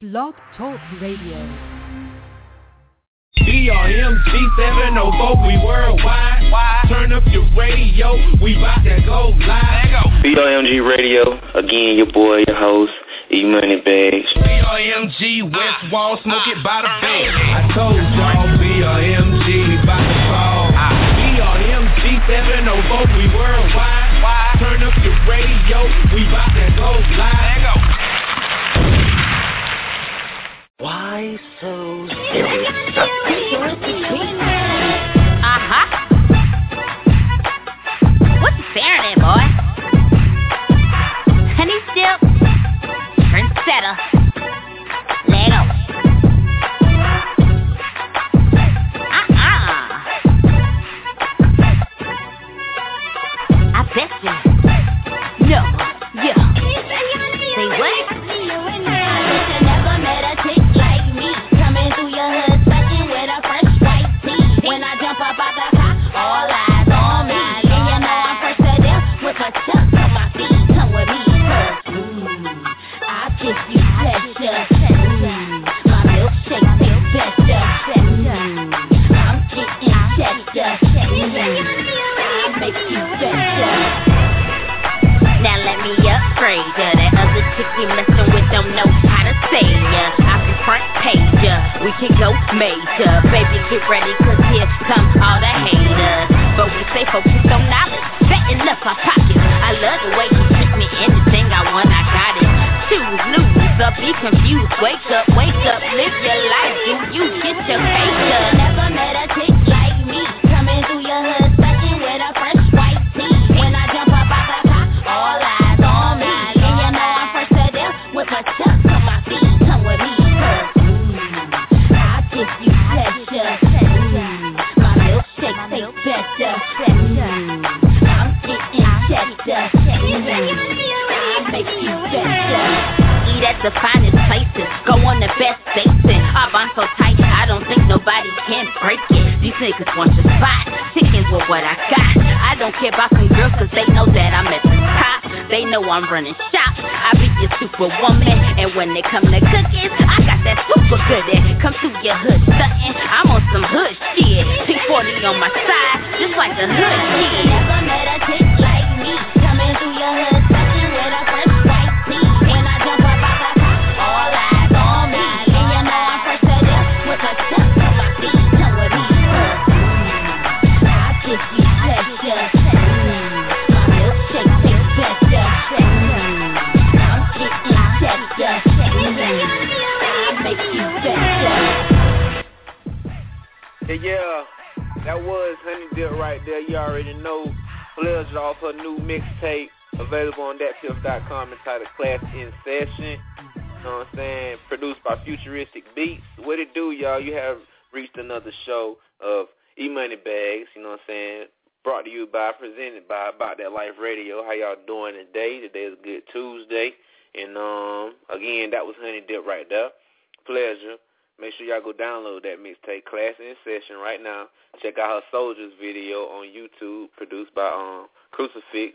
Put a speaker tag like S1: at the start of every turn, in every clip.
S1: Blog Talk Radio.
S2: BRMG 704, we worldwide. Turn up your radio, we bout to go live.
S3: BRMG Radio, again, your boy, your host, E Money Bags.
S2: BRMG West Wall, smoke it by the bed. I told y'all BRMG, we bout to fall. BRMG 704, we worldwide. Turn up your radio, we bout to go live.
S3: Why so
S4: Uh-huh. What you staring at, boy? Honey still trendsetter. Lego. Uh-uh. I bet you.
S5: Her new mixtape available on thattiff.com entitled Class in Session. You know what I'm saying? Produced by Futuristic Beats. What it do, y'all? You have reached another show of E-Money Bags. You know what I'm saying? Brought to you by, presented by About That Life Radio. How y'all doing today? Today is a good Tuesday. And um, again, that was Honey Dip right there. Pleasure. Make sure y'all go download that mixtape, Class in Session, right now. Check out her Soldiers video on YouTube, produced by um Crucifix.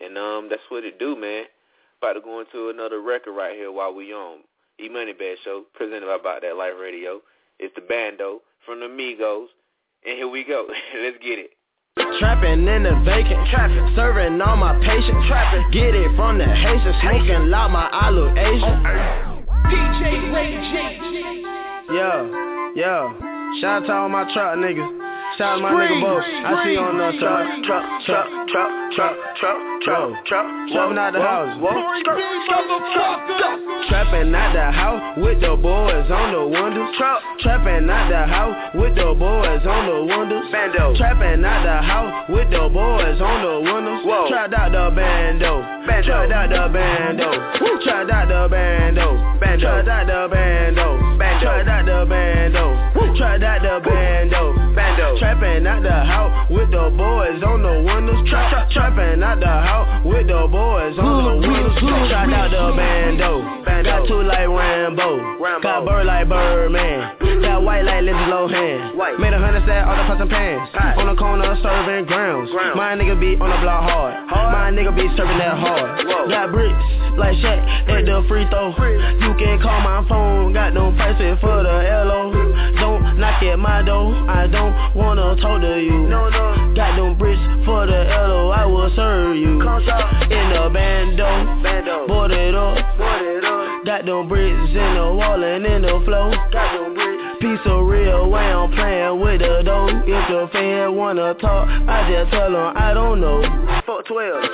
S5: And um, that's what it do, man. About to go into another record right here while we on E Money Bad Show, presented by About That Life Radio. It's the Bando from the Migos. And here we go. Let's get it.
S6: Trapping in the vacant, trapping, serving all my patients, trapping. Get it from the Haitian, smoking loud, my eye look Asian.
S2: DJ Ray J.
S6: Yeah, yeah. Shout out to all my truck niggas. Shout out my nigga Bo. I see on the truck, truck, truck, truck, truck, truck, truck, truck. Swerving out the house. Trapping out the house with the boys on the windows. Truck. Trapping out the house with the boys on the windows. Bando. Trapping out the house with the boys on the windows. Whoa. Trapped out the bando. Bando. Trapped out the bando. Trapped out the bando. Bando. Trapped out the bando. Bando. Trapped out the bando. Trapped out the bando. Bando. Trapping at the house with the boys on the windows. Tra- tra- trapping at the house with the boys on the windows. Shot out the bando. Got two like Rambo. Got bird like Birdman. Got white like Lindsay Lohan. Made a hundred set all the pots and pans. On the corner serving grounds. My nigga be on the block hard. My nigga be serving that hard. Got bricks like Shaq at the free throw. You can call my phone. Got no prices for the LO. Knock at my door. I don't wanna talk to you. No, no. Got them bricks for the LO. I will serve you. In the bando. Bando. Board it up. Board it up. Got them bricks in the wall and in the floor. Got them bricks. Piece of real way I'm playing with the dough. If the fan wanna talk, I just tell them I don't know. Fuck 12.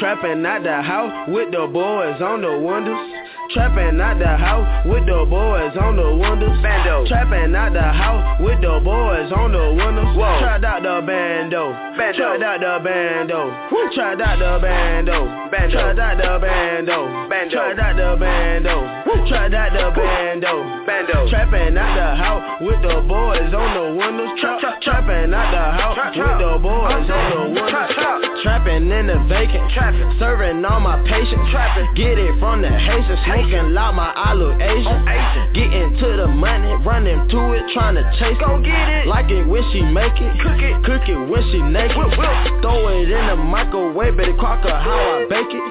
S6: Trapping at the house with the boys on the windows. Trapping at the house with the boys on the windows. Bando. Trapping at the house with the boys on the windows. Whoa. Tried out the bando. Bando. Tried out the bando. Tried out the bando. Bando. Tried out the bando. Bando. Tried out the bando. Tried out the bando. Bando. Trapping at the house with the boys on the windows. Tra- tra- trapping at the house with the boys on the windows. Trapping in the vacant. Trapping. Serving all my patients. Trapping. Get it from the Haitians. Smoking loud my I look Asian. Getting to the money, running to it, trying to chase Go get it. Like it when she make it. Cook it. Cook it when she naked. Whip, whip. Throw it in the microwave, Betty Crocker, how I bake it.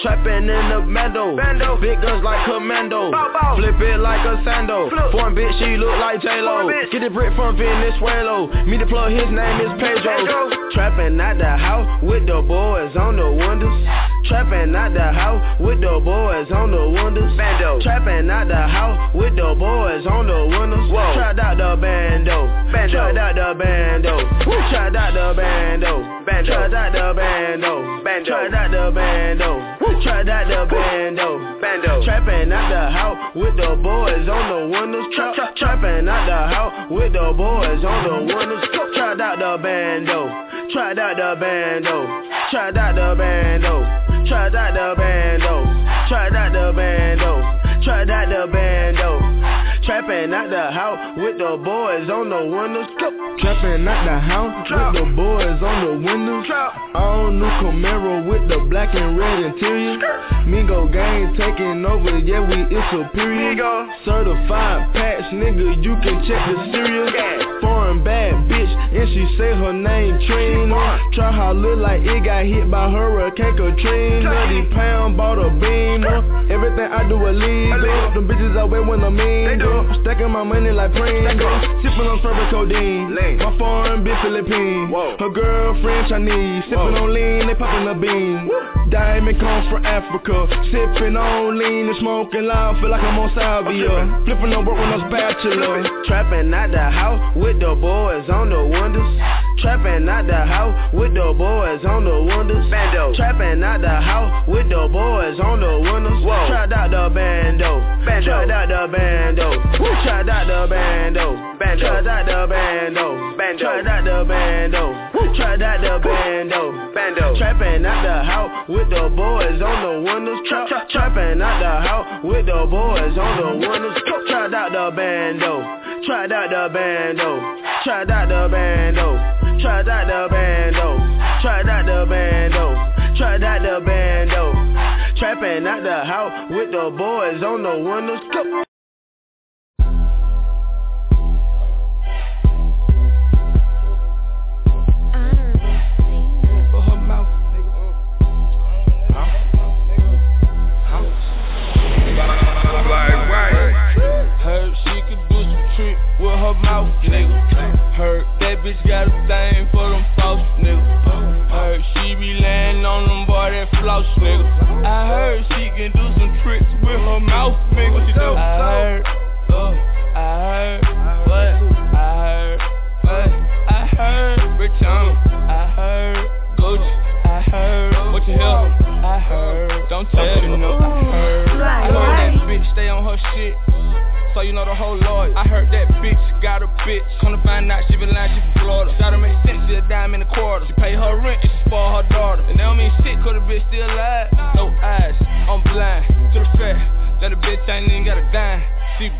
S6: Trapping in the bando. bando. Big guns like commando. Bow, bow. Flip it like a sando. Flip. Foreign bitch, she look like J-Lo. Get the brick from Venezuela. Me the plug, his name is Pedro. Pedro. Trapping at the house with the boys on the windows. Trapping at the house with the boys on the windows. Bando. Trapping at the house with the boys on the windows. Whoa. Tried out the bando. Bando. Tried out the bando. Tried out the bando. Bando. Tried out the bando. Bando. Tried out the bando. Tried out the bando. Bando. Trapping at the house with the boys on the windows. Tra- tra- trapping at the house with the boys on the windows. Tried out the bando. Tried out the bando. Tried out the bando. Tried out the bando. Tried out the bando. Tried out the bando. Trapping at the house with the boys on the windows.
S7: Trapping at the house with the boys on the windows. All new Camaro with the black and red interior. Migo gang taking over, yeah we is superior. Certified patch, nigga, you can check the serial. Foreign bad bitch, and she say her name Trina. Try how look like it got hit by Hurricane Katrina. These pound bought a beamer. Everything I do illegal. Them bitches I wear when I'm in. Stacking my money like Pringle. Sipping on purple codeine. My foreign bitch Philippine. Whoa. Her girlfriend Chinese. Sipping on lean, they popping a bean. Diamond comes from Africa. Sipping on lean and smoking loud. Feel like I'm on salvia. Flipping on work when I'm spatula.
S6: Trapping at the house with the boys on the windows. Trapping at the house with the boys on the windows. Bando. Trapping at the house with the boys on the windows. Whoa. Tried out the bando. Bando. Tried out the bando. Tried out the bando. Bando. Tried out the bando. Bando. Tried out the bando. Tried out the bando. Bando. Trapping at the house with the boys on the windows. Tra- tra- trapping at the house with the boys on the windows. Tried out the bando. Tried out the bando. Tried out the bando. Tried out the bando. Tried out the bando. Tried out the bando. Trapping at the house with the boys on the windows.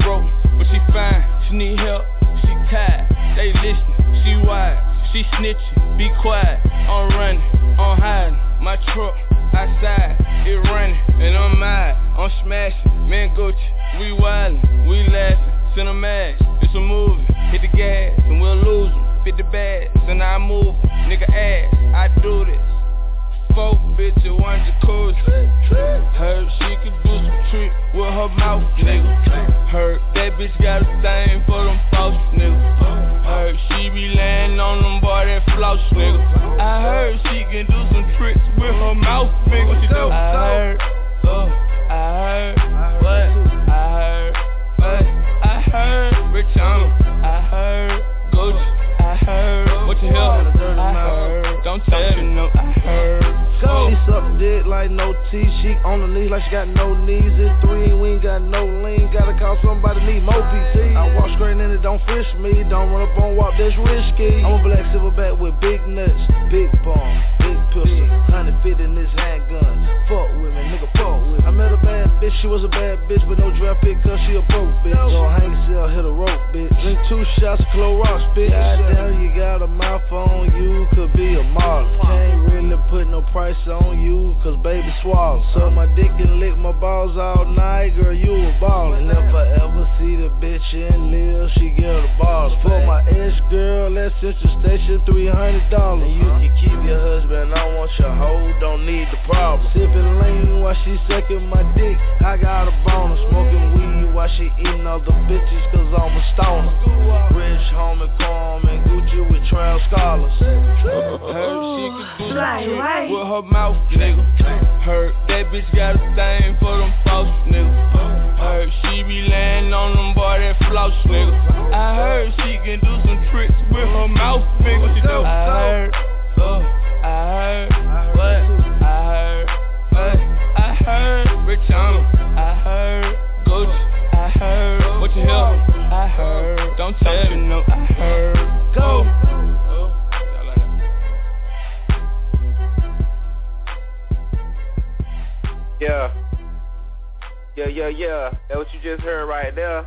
S8: Broke, but she fine. She need help, she tired. They listen, she wide. She snitching, be quiet, I'm running, I'm hiding, my truck outside, it running, and I'm mad, I'm smashing, man Gucci, we wildin', we laughing, match, it's a movie, hit the gas, and we'll lose them, fit the bags, and I move, nigga ass, I do this, four bitch and one jacuzzi. Heard she could do some trick with her mouth, nigga. Heard that bitch got a thing for them false niggas. Heard she be laying on them boy that floss, nigga. I heard she can do some tricks with her mouth, nigga. I heard, uh, I heard, what? I heard, what? I heard, Rich I heard, Gucci, I heard, what you hear? I heard, don't tell me no, I heard.
S9: Go. She suck dick like no T. She on the knees like she got no knees. It's three, we ain't got no lean. Gotta call somebody, need more PC. I walk straight in it, don't fish me. Don't run up on walk, that's risky. I'm a black silverback with big nuts, big bomb, big pistol. 150 in this handgun. Fuck with nigga, fuck with me. I met a bad bitch, she was a bad bitch, but no draft pick cause she a broke bitch. Don't hang yourself, hit a rope, bitch. Drink two shots of Clorox, bitch. Goddamn, you got a mouth on you, could be a model. Can't really put no price on you, cause baby swallow. So my dick and lick my balls all night, girl, you a baller. And if I ever see the bitch in live, she get a ball. For my ex girl at Central Station, $300. And you can keep your husband, I want your hoe, don't need the problem. Sipping lean while she sucking my dick, I got a boner. Smoking weed while she eating other bitches, cause I'm a stoner. Rich homie, calm and Gucci with trail scholars.
S8: Heard she could do right, right. with her her mouth, nigga. Heard that bitch got a thing for them false nigga. Heard she be laying on them boy that floss nigga. I heard she can do some tricks with her mouth, nigga. I heard, uh, I heard, what? Heard, I heard, Gucci, I heard, what you hear? I heard, don't tell me no, I heard, go.
S5: Yeah. Yeah, yeah, yeah. That what you just heard right there.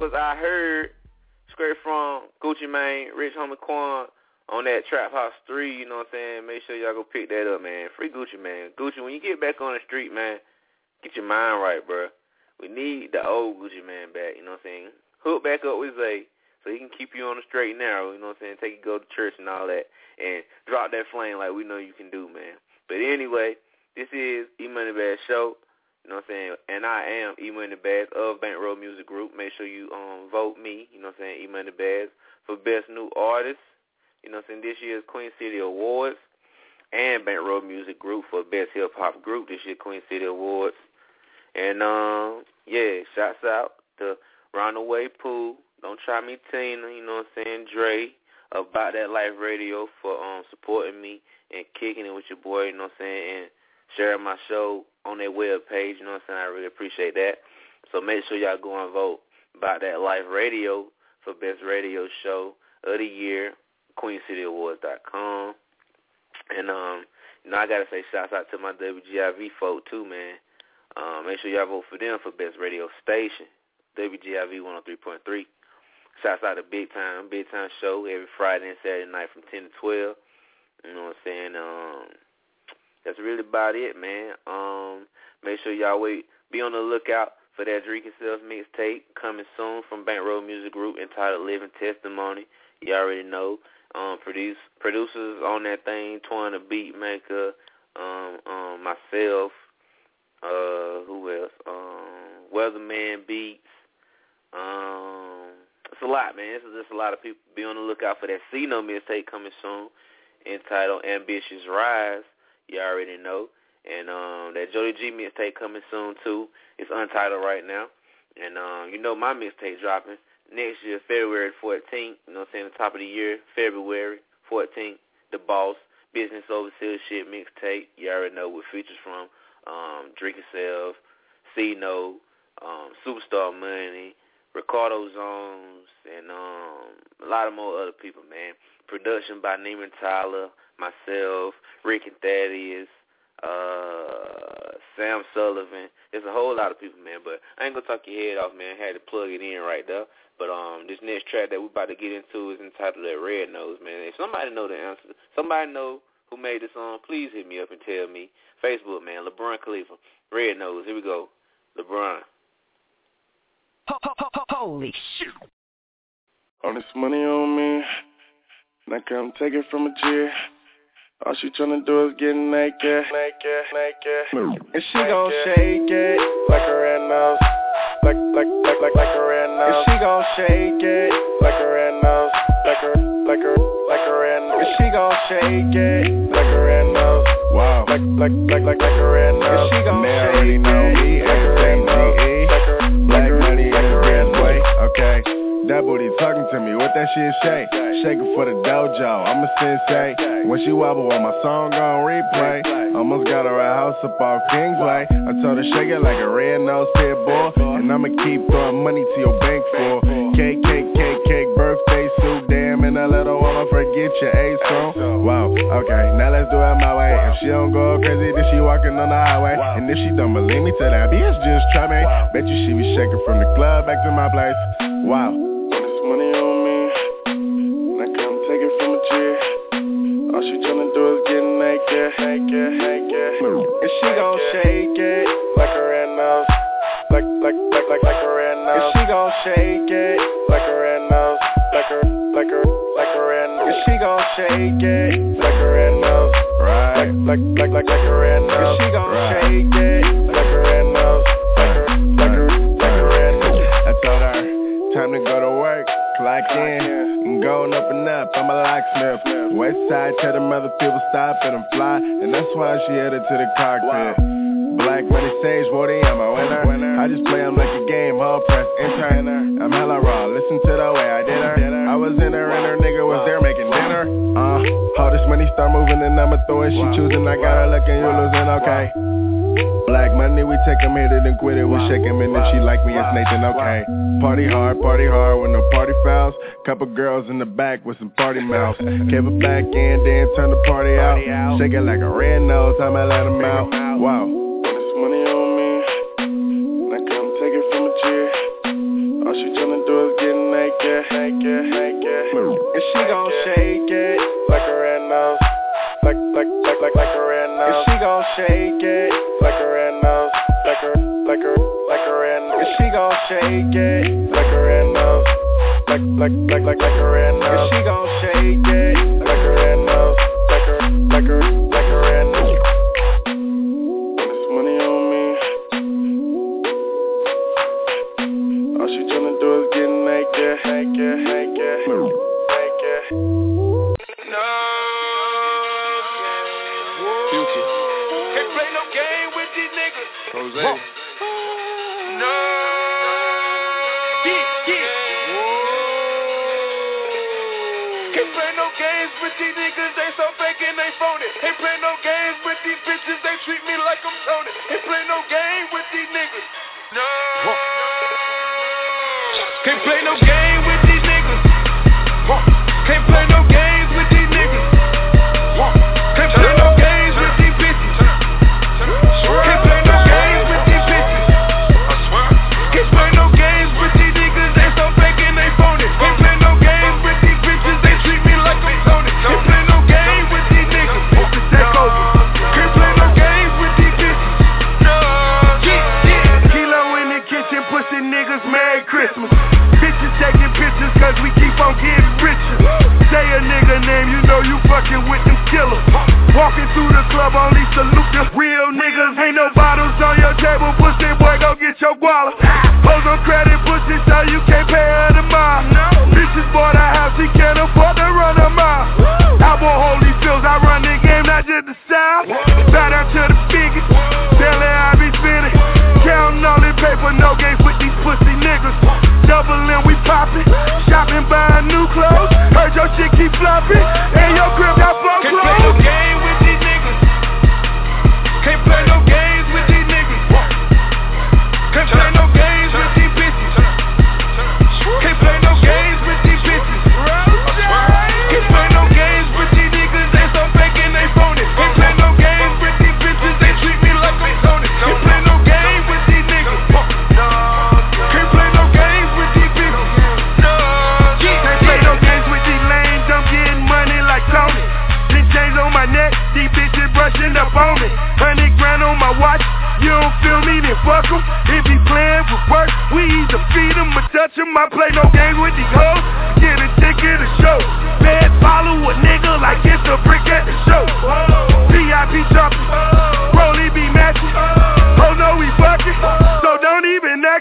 S5: Was I heard straight from Gucci Mane, Rich Homie Quan on that Trap House 3, you know what I'm saying? Make sure y'all go pick that up, man. Free Gucci Mane. Gucci, when you get back on the street, man, get your mind right, bro. We need the old Gucci Mane back, you know what I'm saying? Hook back up with Zay so he can keep you on the straight and narrow, you know what I'm saying? Take you go to church and all that and drop that flame like we know you can do, man. But anyway, this is E Money Bad Show. You know what I'm saying? And I am E Money Bad of Bankroll Music Group. Make sure you um vote me, you know what I'm saying, E Money Bad for Best New Artist. You know what I'm saying? This year's Queen City Awards and Bankroll Music Group for Best Hip Hop Group this year Queen City Awards. And um yeah, shouts out to Runaway Pooh, Don't Try Me Tina, you know what I'm saying, Dre, about that life radio for um supporting me and kicking it with your boy, you know what I'm saying, and sharing my show on their web page. You know what I'm saying? I really appreciate that. So make sure y'all go and vote about that live radio for best radio show of the year, QueenCityAwards.com. And um, you know, I gotta say shouts out to my WGIV folk too, man. Um, make sure y'all vote for them for best radio station, WGIV 103.3. Shouts out to Big Time, Big Time Show every Friday and Saturday night from 10 to 12. You know what I'm saying? Um, that's really about it, man. Um, make sure y'all wait, be on the lookout for that Drake Self mixtape coming soon from Bankroll Music Group entitled Living Testimony. You already know. Um, produce producers on that thing, Twine the Beat Maker, um, um, myself, uh, who else? Um, Weatherman Beats. Um, it's a lot, man. It's just a lot of people. Be on the lookout for that C No mixtape coming soon, entitled Ambitious Rise. You already know. And um, that Jody G mixtape coming soon too. It's untitled right now. And um, you know my mixtape dropping next year, February 14th. You know what I'm saying? The top of the year, February 14th. The Boss Business Overseer Shit mixtape. You already know what features from um, Drink Yourself, C No, um, Superstar Money, Ricardo Zones, and um, a lot of more other people, man. Production by Neiman Tyler, myself, Rick and Thaddeus, uh, Sam Sullivan. There's a whole lot of people, man. But I ain't gonna talk your head off, man. I Had to plug it in right there. But um, this next track that we about to get into is entitled "That Red Nose," man. If somebody know the answer, somebody know who made the song, please hit me up and tell me. Facebook, man. LeBron Khalifa, Red Nose. Here we go. LeBron.
S1: Holy shit.
S10: All this money on me, and I come take it from a G. All she tryna do is get naked, naked, naked. And she gon' shake it like a red nose, like like like like like a red nose. And she gon' shake it like a red nose, like a like a like a red nose. And she gon' shake it like a red nose. Wow, like like like like like a red nose. And she gon' shake already know me, everything G-E, black money in the red way. Okay. That booty talking to me, what that shit say? shake? Shaking for the dojo, I'm a sensei. When she wobble on my song on replay, almost got her a house up off Kingsway. I told her shake it like a red nose pit bull, and I'ma keep throwing money to your bank for cake, and a little woman forget your A song. Wow, okay, now let's do it my way. If she don't go crazy, then she walking on the highway, and if she don't believe me, tell that bitch just try me. Bet you she be shaking from the club back to my place. Wow. Shake it like a red nose, like a like a like a red nose. I told her. Time to go to work, clock in, and going up and up. I'm a locksmith. West side, tell them other people stop and I'm fly, and that's why she headed to the cockpit. Black money stage, Woody, I'm a winner. I just play 'em like a game, hall press, enter. I'm hella raw, listen to the way I did her. I was in her and her nigga was there making dinner. Uh, all this money start moving and I'ma throw it. She choosing, I got her looking, you losing, okay. Black money, we take 'em, hit it and quit it. We shake 'em and if she like me, it's Nathan, okay. Party hard, party hard with no party fouls. Couple girls in the back with some party mouths. Keep it back in, then turn the party out. Shake it like a red nose, I'ma let 'em out. Wow. This money on me, and come take it from a G. All she tryna do is get naked, naked, naked. And she gon' shake it like a red nose, like like like like like a red nose. And she gon' shake it shake it. Like red nose, like like like like like nose. And she gon' shake it. Like red nose, like a like a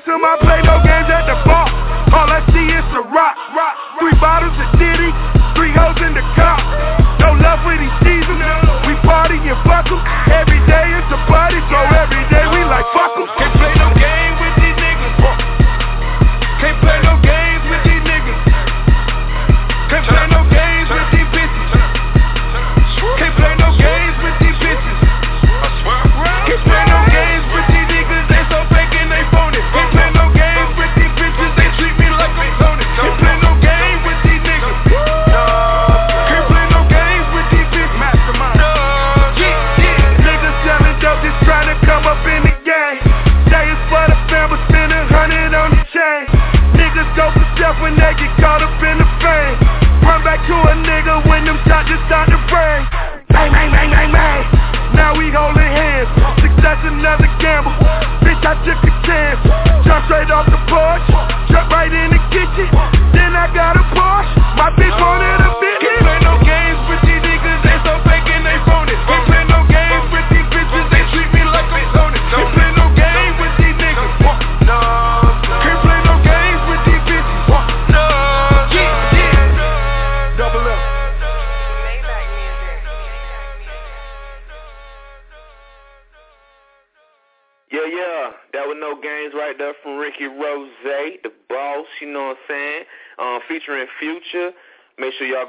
S11: even ask him, I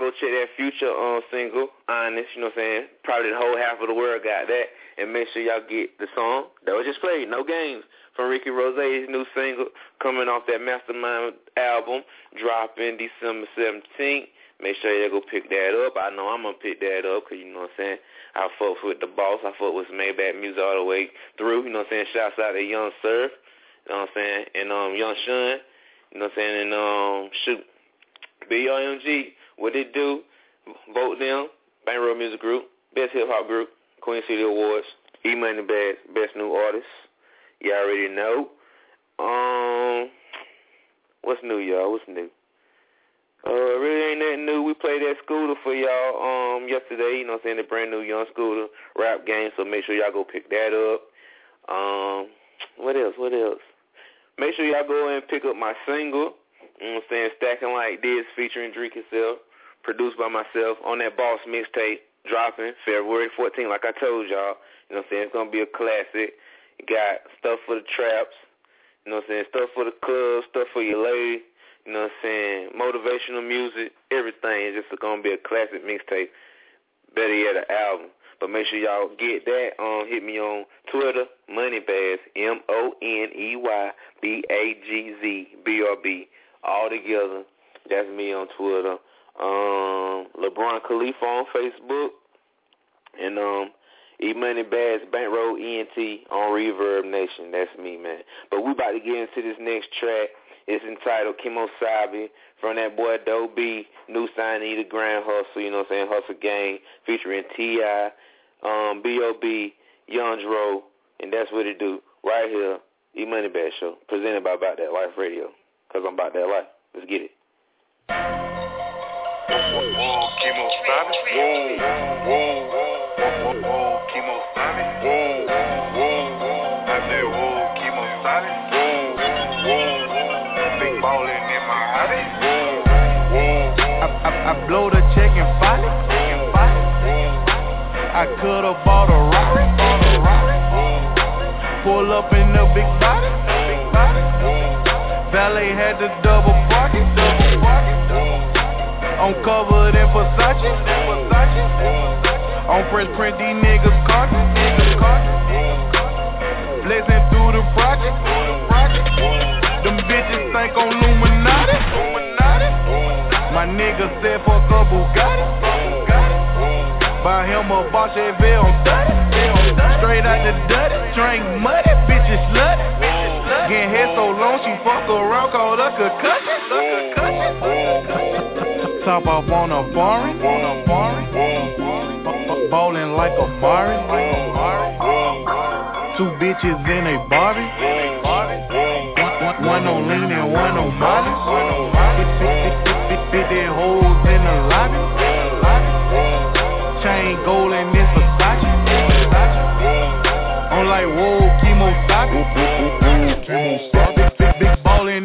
S11: go
S5: check that Future um single, Honest. You know what I'm saying? Probably the whole half of the world got that. And make sure y'all get the song that was just played, No Games, from Ricky Rose's new single coming off that Mastermind album, dropping December 17th. Make sure y'all go pick that up. I know I'm gonna pick that up because you know what I'm saying. I fuck with the boss. I fuck with Maybach music all the way through. You know what I'm saying. Shouts out to Young Surf. You know what I'm saying. And um Young Shun. You know what I'm saying. And um shoot, BRMG. What they do? Vote them. Bankroll Music Group. Best hip hop group. Queen City Awards. E Money Bags. Best new artist. Y'all already know. Um, what's new, y'all? What's new? Uh, really ain't nothing new. We played that scooter for y'all um yesterday. You know what I'm saying? The brand new Young Scooter rap game. So make sure y'all go pick that up. Um, what else? What else? Make sure y'all go and pick up my single. You know what I'm saying? Stacking Like This featuring Drake himself. Produced by myself on that Boss mixtape dropping February 14th. Like I told y'all. You know what I'm saying? It's going to be a classic. You got stuff for the traps. You know what I'm saying? Stuff for the club, stuff for your lady. You know what I'm saying? Motivational music, everything. It's just going to be a classic mixtape. Better yet, an album. But make sure y'all get that. Um, hit me on Twitter, Moneybags, M-O-N-E-Y-B-A-G-Z, B-R-B, all together. That's me on Twitter. Um, LeBron Khalifa on Facebook. And um, E Money Bags, Bankroll ENT on Reverb Nation. That's me, man. But we about to get into this next track. It's entitled Kimo from that boy Doe B, new signee the Grand Hustle, you know what I'm saying, Hustle Gang, featuring T.I., um, B.O.B., Young Dro, and that's what it do right here, E Money Bag Show, presented by About That Life Radio, because I'm about that life. Let's get it.
S12: Whoa, Kimo Sabi. Whoa, whoa, whoa, whoa, Kimo Sabi. Whoa, whoa, I said, whoa, Kimo Sabi. Whoa, whoa, big ballin' in my hobby. Whoa, whoa,
S11: I, I, I blow the check and fight it. I could've bought a Rari. Pull up in the big body. Valet had the double parking. I'm covered in Versace. On Fresh Print, these niggas cautious. Blazing through the project. Them bitches think I'm Illuminati. My nigga said fuck a Bugatti. Buy him a Bosch on 30. Straight out the dirty. Drink muddy, so long, she fuck around, called a concussion. Top off on a foreign. Ballin' like a Mari. Two bitches in a Barbie. One on lean and one on Molly.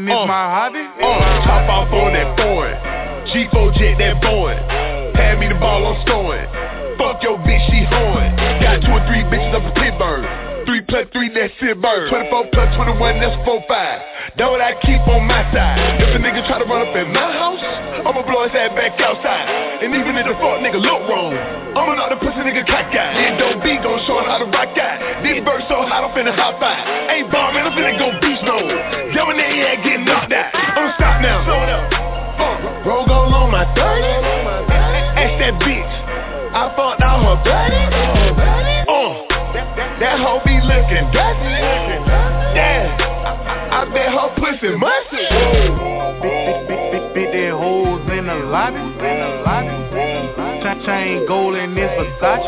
S11: Ballin' is my hobby.
S13: Uh, top off on that foreign. G4 jet that boy. Hand me the ball, I'm scoring. Fuck your bitch, she hoeing. Got two or three bitches up in Pittsburgh. Three plus three, that's Pittsburgh. 24 plus 21, that's 4 5. That what I keep on my side. If a nigga try to run up in my house, his ass back outside. And even if the fuck nigga look wrong, I'ma knock the pussy nigga cockeyed. Then don't be gon' show him how to rock out. This bird so hot, I'm finna hop out. Ain't bombing, I'm finna go beast mode. Jumping in the air, getting knocked out. I'ma stop now. Slow it up. Roll on on my 30. Ask that bitch. I fucked out her buddy. Uh, that hoe be looking dusty. Damn, I, I bet her pussy musty.
S11: Fit that holes in the lobby. Ch- chain gold and this Versace.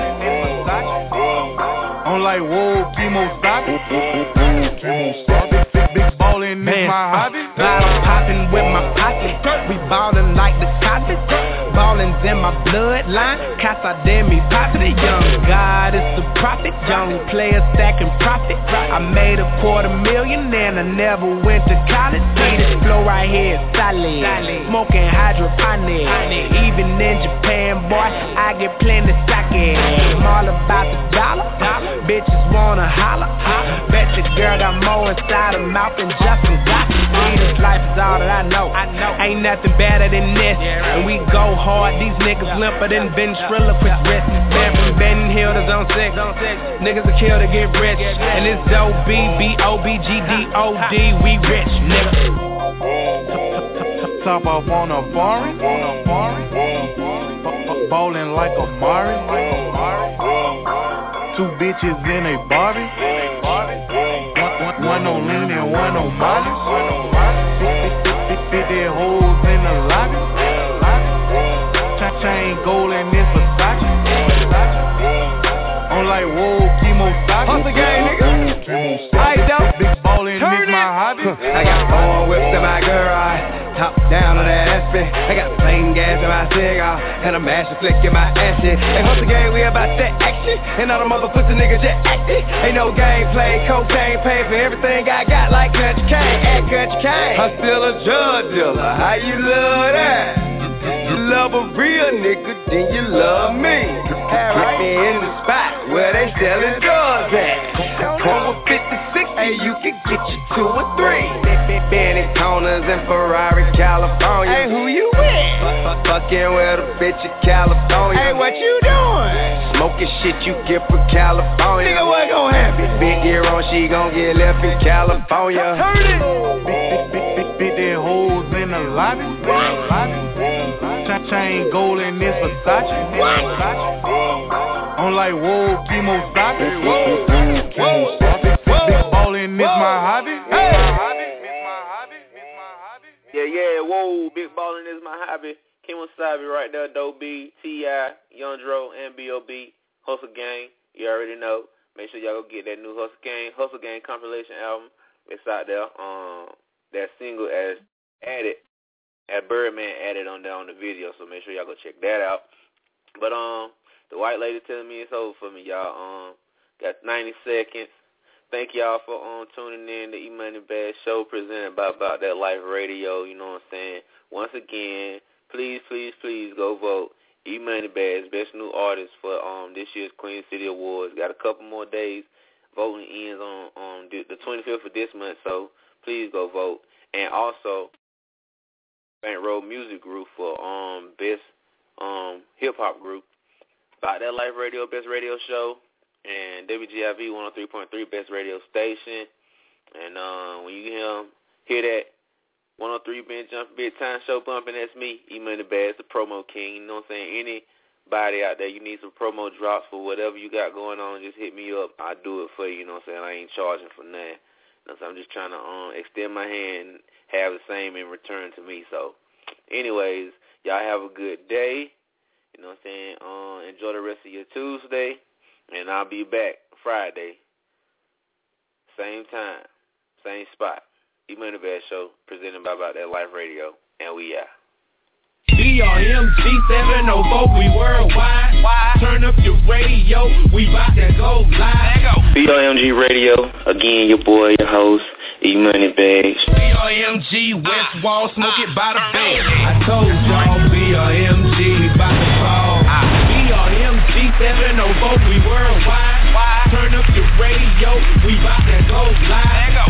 S11: I'm like, whoa, chemo stop it. Big, ballin' is my hobby.
S14: Bottle poppin' with my posse. We ballin' like the Cosby's. Ballin's in my bloodline. Casa de mi padre. Young God is the prophet. Young player stacking profit. I made a quarter million and I never went to college. This flow right here is solid. Smoking hydroponic. Even in Japan, boy, I get plenty sake. I'm all about the dollar. Bitches wanna holler. Bet your girl got more inside her mouth than Justin this life is all that I know. Ain't nothing better than this. And we go hard. These niggas limper than ventriloquist wrist. Man from Ben Hill Zone 6. Niggas will kill to get rich. And it's O B B O B G D O D. We rich, nigga.
S11: Top off on a foreign. On. Ballin' like a Mari. Two bitches in a Barbie. One, on lean and one on Molly. Fit that holes in the lobby. Chemo.
S14: Hustle gang, nigga. I don't.
S11: Big ballin' is my hobby.
S14: I got four whips in my garage. Top down on that Aspen. I got plain gas in my cigar. And a master flick in my ashes. Hey, hustle gang, we about that action. And all the mother pussy niggas just acting. Ain't no game play. Cocaine pay for everything I got like country cane. At country cane. I'm still a drug dealer. How you love that? You love a real nigga, then you love me. Have me in the spot where they selling drugs at. Come with 56, hey, you can get you two or three. Benny Corners in Ferrari, California. Hey, who you with? Fucking with a bitch in California. Hey, what you doing? Smoking shit you get from California. Nigga, what gon' happen? Big year on, she gon' get left in California. Turn it.
S11: Big, big, big, big, big, big, holes in the lobby. Ch- chain gold and this Versace. I'm like, whoa, chemo stop it. Big ballin' is my hobby.
S5: Yeah, yeah, whoa, big ballin' is my hobby. Kemosabe right there, Doe B, T.I., Young Dro, and B.O.B. Hustle Gang. You already know. Make sure y'all go get that new Hustle Gang, Hustle Gang compilation album. It's out there. Um, that single as added, as Birdman added on on the video. So make sure y'all go check that out. But um, the white lady telling me it's over for me, y'all. Um, got 90 seconds. Thank y'all for um tuning in to E Money Bad Show presented by About That Life Radio. You know what I'm saying? Once again, please, please, please go vote. E Money Bad's best new artist for um this year's Queen City Awards. Got a couple more days. Voting ends on on the 25th of this month, so please go vote. And also, Bankroll Music Group for um best um hip hop group. About That Life Radio best radio show and WGIV 103.3 best radio station. And uh, when you hear hear that 103 been jumping big time show bumping, that's me, E Money Bad, the promo king. You know what I'm saying? Anybody out there, you need some promo drops for whatever you got going on, just hit me up. I do it for you. You know what I'm saying? I ain't charging for nothing. So I'm just trying to um extend my hand and have the same in return to me. So, anyways, y'all have a good day. You know what I'm saying? Um, enjoy the rest of your Tuesday. And I'll be back Friday. Same time, same spot. E Money Bag Show, presented by About That Life Radio, and we out.
S2: BRMG 704, we worldwide. Turn up your radio, we bout to go live.
S3: BRMG Radio, again, your boy, your host, E money bags.
S2: BRMG, West Wall, smoke it by the bag. I told y'all BRMG, we bout to fall. BRMG 704, we worldwide. Turn up your radio, we bout to go live.